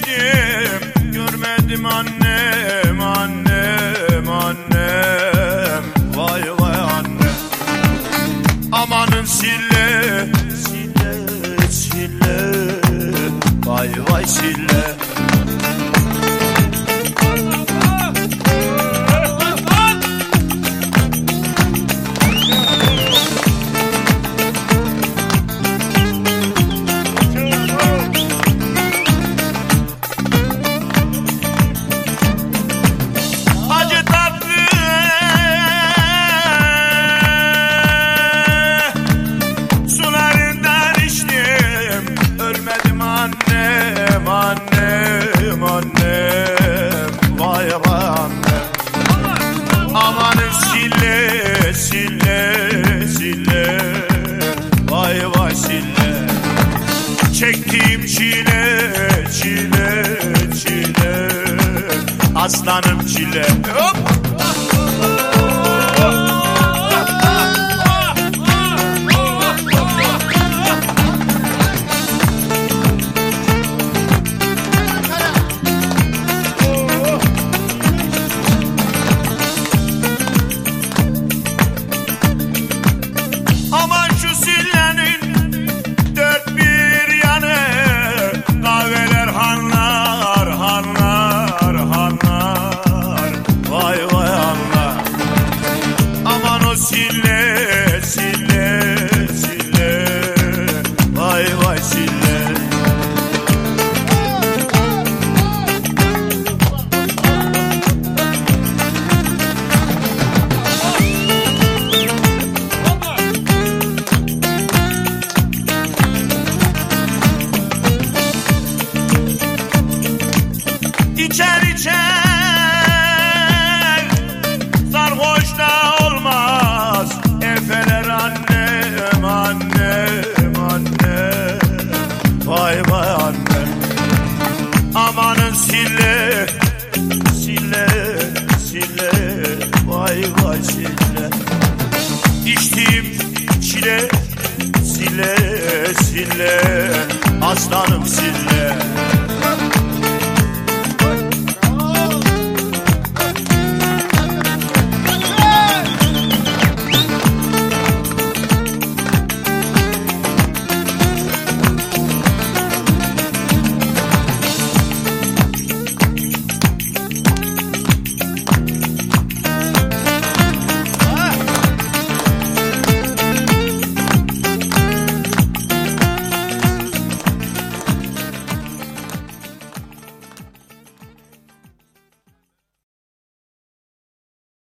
geçtim. Görmedim annem annem annem. Vay vay annem amanın sille sille sille. Vay vay sille. aslanım çile Hop! sile sile sile. Aslanım sile.